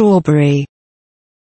strawberry.